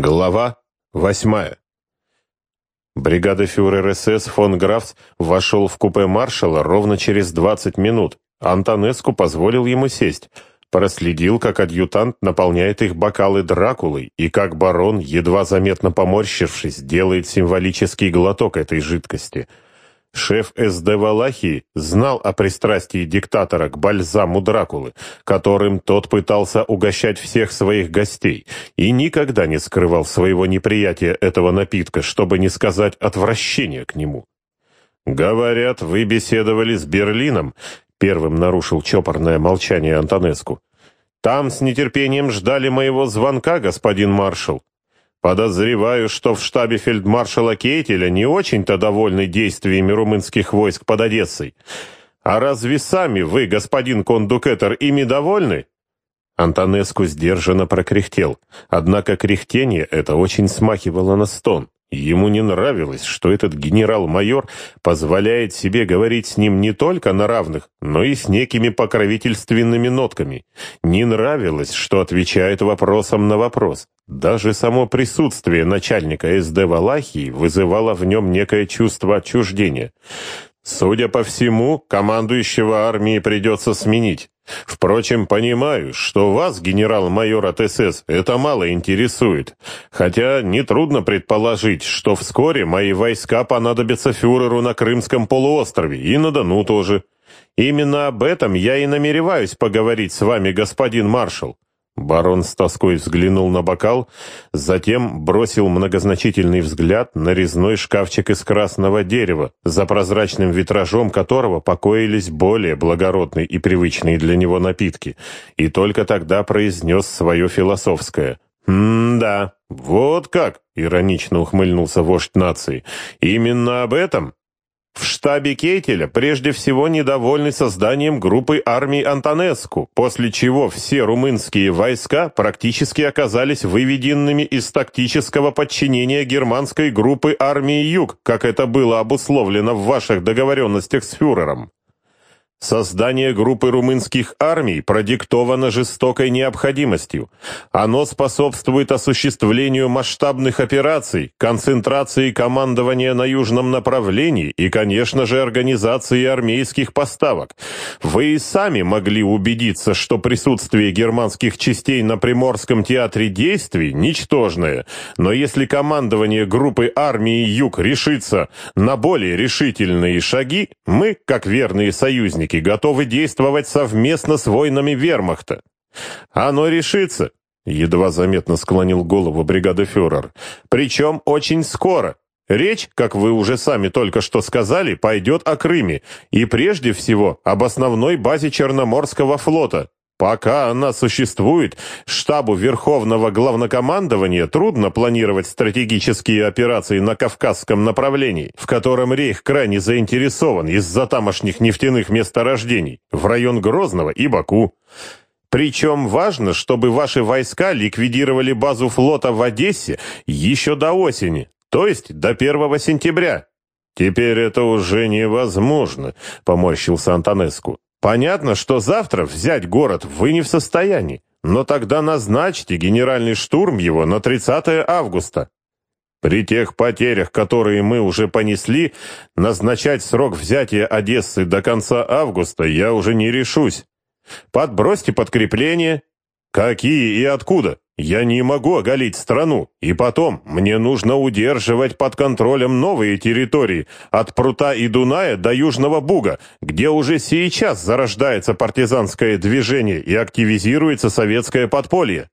Глава восьмая. Бригадофюрер СС фон Графс вошел в купе маршала ровно через 20 минут. Антонеску позволил ему сесть. Проследил, как адъютант наполняет их бокалы Дракулой, и как барон, едва заметно поморщившись, делает символический глоток этой жидкости — Шеф СД Валахии знал о пристрастии диктатора к бальзаму Дракулы, которым тот пытался угощать всех своих гостей, и никогда не скрывал своего неприятия этого напитка, чтобы не сказать отвращения к нему. «Говорят, вы беседовали с Берлином», — первым нарушил чопорное молчание Антонеску. «Там с нетерпением ждали моего звонка, господин маршал. Подозреваю, что в штабе фельдмаршала Кейтеля не очень-то довольны действиями румынских войск под Одессой. А разве сами вы, господин кондукетор, ими довольны? Антонеску сдержанно прокряхтел, однако кряхтение это очень смахивало на стон. Ему не нравилось, что этот генерал-майор позволяет себе говорить с ним не только на равных, но и с некими покровительственными нотками. Не нравилось, что отвечает вопросом на вопрос. Даже само присутствие начальника СД Валахии вызывало в нем некое чувство отчуждения. Судя по всему, командующего армии придется сменить. Впрочем, понимаю, что вас, генерал-майор от СС, это мало интересует. Хотя нетрудно предположить, что вскоре мои войска понадобятся фюреру на Крымском полуострове и на Дону тоже. Именно об этом я и намереваюсь поговорить с вами, господин маршал. Барон с тоской взглянул на бокал, затем бросил многозначительный взгляд на резной шкафчик из красного дерева, за прозрачным витражом которого покоились более благородные и привычные для него напитки, и только тогда произнес свое философское «М-да, вот как!» — иронично ухмыльнулся вождь нации. «Именно об этом в штабе Кейтеля прежде всего недовольны созданием группы армий Антонеску, после чего все румынские войска практически оказались выведенными из тактического подчинения германской группы армии Юг, как это было обусловлено в ваших договоренностях с фюрером. Создание группы румынских армий продиктовано жестокой необходимостью. Оно способствует осуществлению масштабных операций, концентрации командования на южном направлении и, конечно же, организации армейских поставок. Вы и сами могли убедиться, что присутствие германских частей на Приморском театре действий ничтожное. Но если командование группы армии Юг решится на более решительные шаги, мы, как верные союзники, союзники готовы действовать совместно с воинами вермахта. Оно решится, едва заметно склонил голову бригадофюрер, причем очень скоро. Речь, как вы уже сами только что сказали, пойдет о Крыме, и прежде всего об основной базе Черноморского флота. Пока она существует, штабу Верховного Главнокомандования трудно планировать стратегические операции на Кавказском направлении, в котором Рейх крайне заинтересован из-за тамошних нефтяных месторождений, в район Грозного и Баку. Причем важно, чтобы ваши войска ликвидировали базу флота в Одессе еще до осени, то есть до 1 сентября. «Теперь это уже невозможно», — поморщился Антонеску. Понятно, что завтра взять город вы не в состоянии, но тогда назначьте генеральный штурм его на 30 августа. При тех потерях, которые мы уже понесли, назначать срок взятия Одессы до конца августа я уже не решусь. Подбросьте подкрепление. Какие и откуда? Я не могу оголить страну, и потом мне нужно удерживать под контролем новые территории, от Прута и Дуная до Южного Буга, где уже сейчас зарождается партизанское движение и активизируется советское подполье.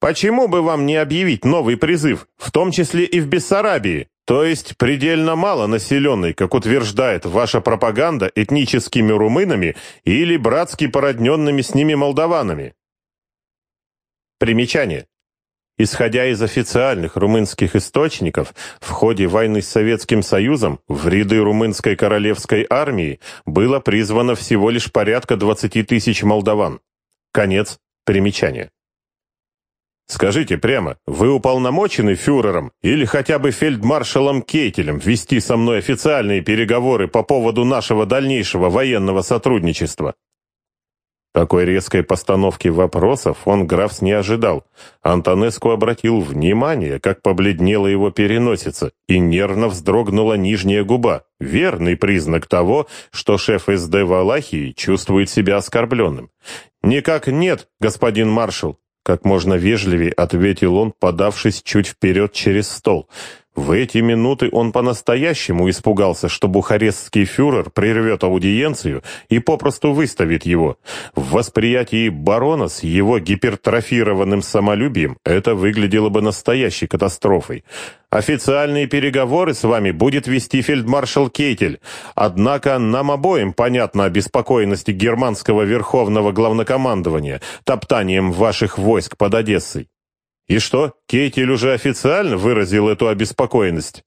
Почему бы вам не объявить новый призыв, в том числе и в Бессарабии, то есть предельно мало населенной, как утверждает ваша пропаганда, этническими румынами или братски породненными с ними молдаванами? Примечание. Исходя из официальных румынских источников, в ходе войны с Советским Союзом в ряды румынской королевской армии было призвано всего лишь порядка 20 тысяч молдаван. Конец примечания. Скажите прямо, вы уполномочены фюрером или хотя бы фельдмаршалом Кейтелем вести со мной официальные переговоры по поводу нашего дальнейшего военного сотрудничества? Такой резкой постановки вопросов он графс не ожидал. Антонеску обратил внимание, как побледнела его переносица, и нервно вздрогнула нижняя губа. Верный признак того, что шеф СД Валахии чувствует себя оскорбленным. «Никак нет, господин маршал», — как можно вежливее ответил он, подавшись чуть вперед через стол. В эти минуты он по-настоящему испугался, что бухарестский фюрер прервет аудиенцию и попросту выставит его. В восприятии барона с его гипертрофированным самолюбием это выглядело бы настоящей катастрофой. Официальные переговоры с вами будет вести фельдмаршал Кейтель. Однако нам обоим понятна обеспокоенность германского верховного главнокомандования топтанием ваших войск под Одессой. И что, Кейтель уже официально выразил эту обеспокоенность?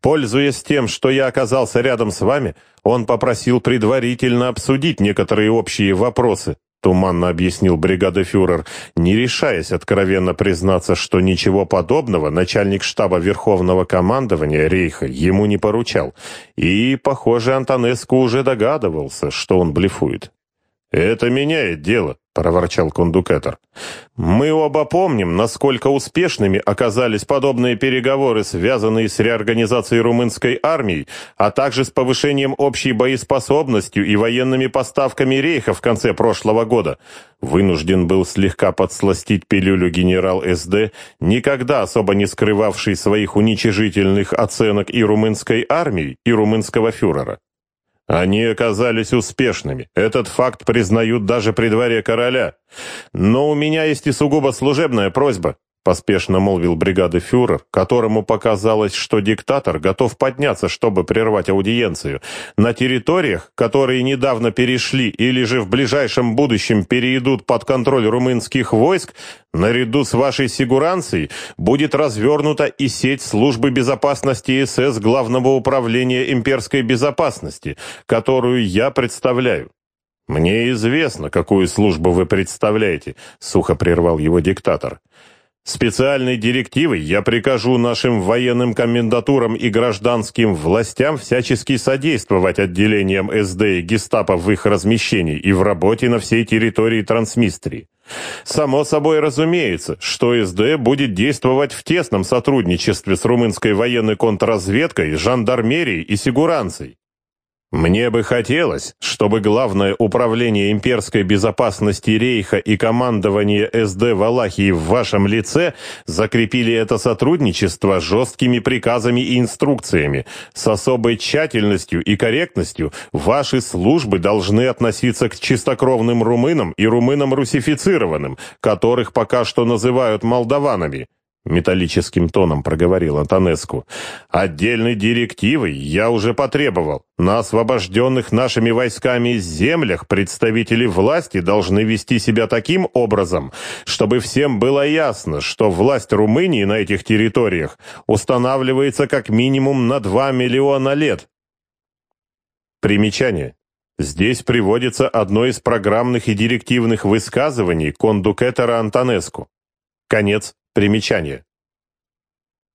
Пользуясь тем, что я оказался рядом с вами, он попросил предварительно обсудить некоторые общие вопросы, туманно объяснил бригадофюрер, не решаясь откровенно признаться, что ничего подобного начальник штаба Верховного командования Рейха ему не поручал. И, похоже, Антонеску уже догадывался, что он блефует. «Это меняет дело», — проворчал кондукетор. «Мы оба помним, насколько успешными оказались подобные переговоры, связанные с реорганизацией румынской армии, а также с повышением общей боеспособностью и военными поставками рейха в конце прошлого года. Вынужден был слегка подсластить пилюлю генерал СД, никогда особо не скрывавший своих уничижительных оценок и румынской армии, и румынского фюрера. Они оказались успешными. Этот факт признают даже при дворе короля. Но у меня есть и сугубо служебная просьба поспешно молвил бригады фюрер, которому показалось, что диктатор готов подняться, чтобы прервать аудиенцию. На территориях, которые недавно перешли или же в ближайшем будущем перейдут под контроль румынских войск, наряду с вашей сигуранцией будет развернута и сеть службы безопасности СС Главного управления имперской безопасности, которую я представляю. «Мне известно, какую службу вы представляете», — сухо прервал его диктатор. Специальной директивой я прикажу нашим военным комендатурам и гражданским властям всячески содействовать отделениям СД и гестапо в их размещении и в работе на всей территории Трансмистрии. Само собой разумеется, что СД будет действовать в тесном сотрудничестве с румынской военной контрразведкой, жандармерией и сигуранцией. Мне бы хотелось, чтобы Главное управление имперской безопасности Рейха и командование СД Валахии в вашем лице закрепили это сотрудничество жесткими приказами и инструкциями. С особой тщательностью и корректностью ваши службы должны относиться к чистокровным румынам и румынам русифицированным, которых пока что называют молдаванами металлическим тоном проговорил Антонеску. Отдельной директивой я уже потребовал. На освобожденных нашими войсками землях представители власти должны вести себя таким образом, чтобы всем было ясно, что власть Румынии на этих территориях устанавливается как минимум на 2 миллиона лет. Примечание. Здесь приводится одно из программных и директивных высказываний кондукетора Антонеску. Конец Примечание.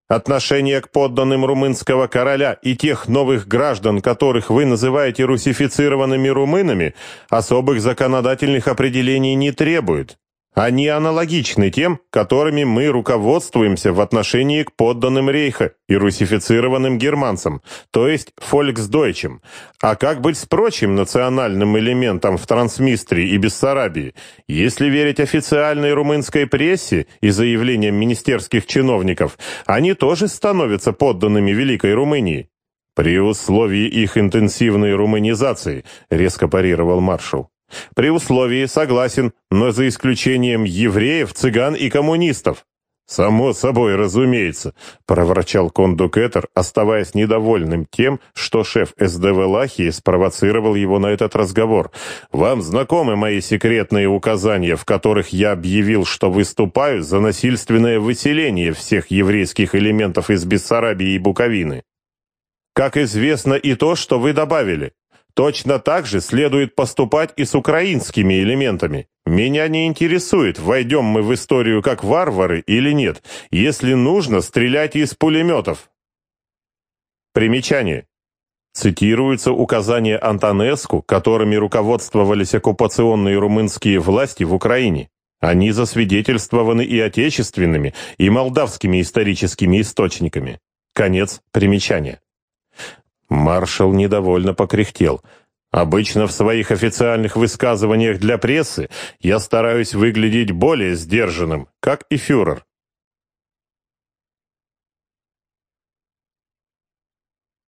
Отношение к подданным румынского короля и тех новых граждан, которых вы называете русифицированными румынами, особых законодательных определений не требует. Они аналогичны тем, которыми мы руководствуемся в отношении к подданным Рейха и русифицированным германцам, то есть фольксдойчем. А как быть с прочим национальным элементом в Трансмистрии и Бессарабии? Если верить официальной румынской прессе и заявлениям министерских чиновников, они тоже становятся подданными Великой Румынии. При условии их интенсивной румынизации, резко парировал маршал. При условии согласен, но за исключением евреев, цыган и коммунистов. «Само собой, разумеется», — проворчал кондукетер, оставаясь недовольным тем, что шеф СДВ Лахии спровоцировал его на этот разговор. «Вам знакомы мои секретные указания, в которых я объявил, что выступаю за насильственное выселение всех еврейских элементов из Бессарабии и Буковины?» «Как известно и то, что вы добавили. Точно так же следует поступать и с украинскими элементами. Меня не интересует, войдем мы в историю как варвары или нет. Если нужно, стреляйте из пулеметов. Примечание. цитируются указания Антонеску, которыми руководствовались оккупационные румынские власти в Украине. Они засвидетельствованы и отечественными, и молдавскими историческими источниками. Конец примечания. Маршал недовольно покряхтел. Обычно в своих официальных высказываниях для прессы я стараюсь выглядеть более сдержанным, как и фюрер.